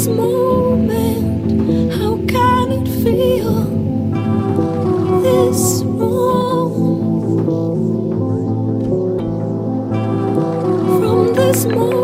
this moment, how can it feel this wrong? From this moment.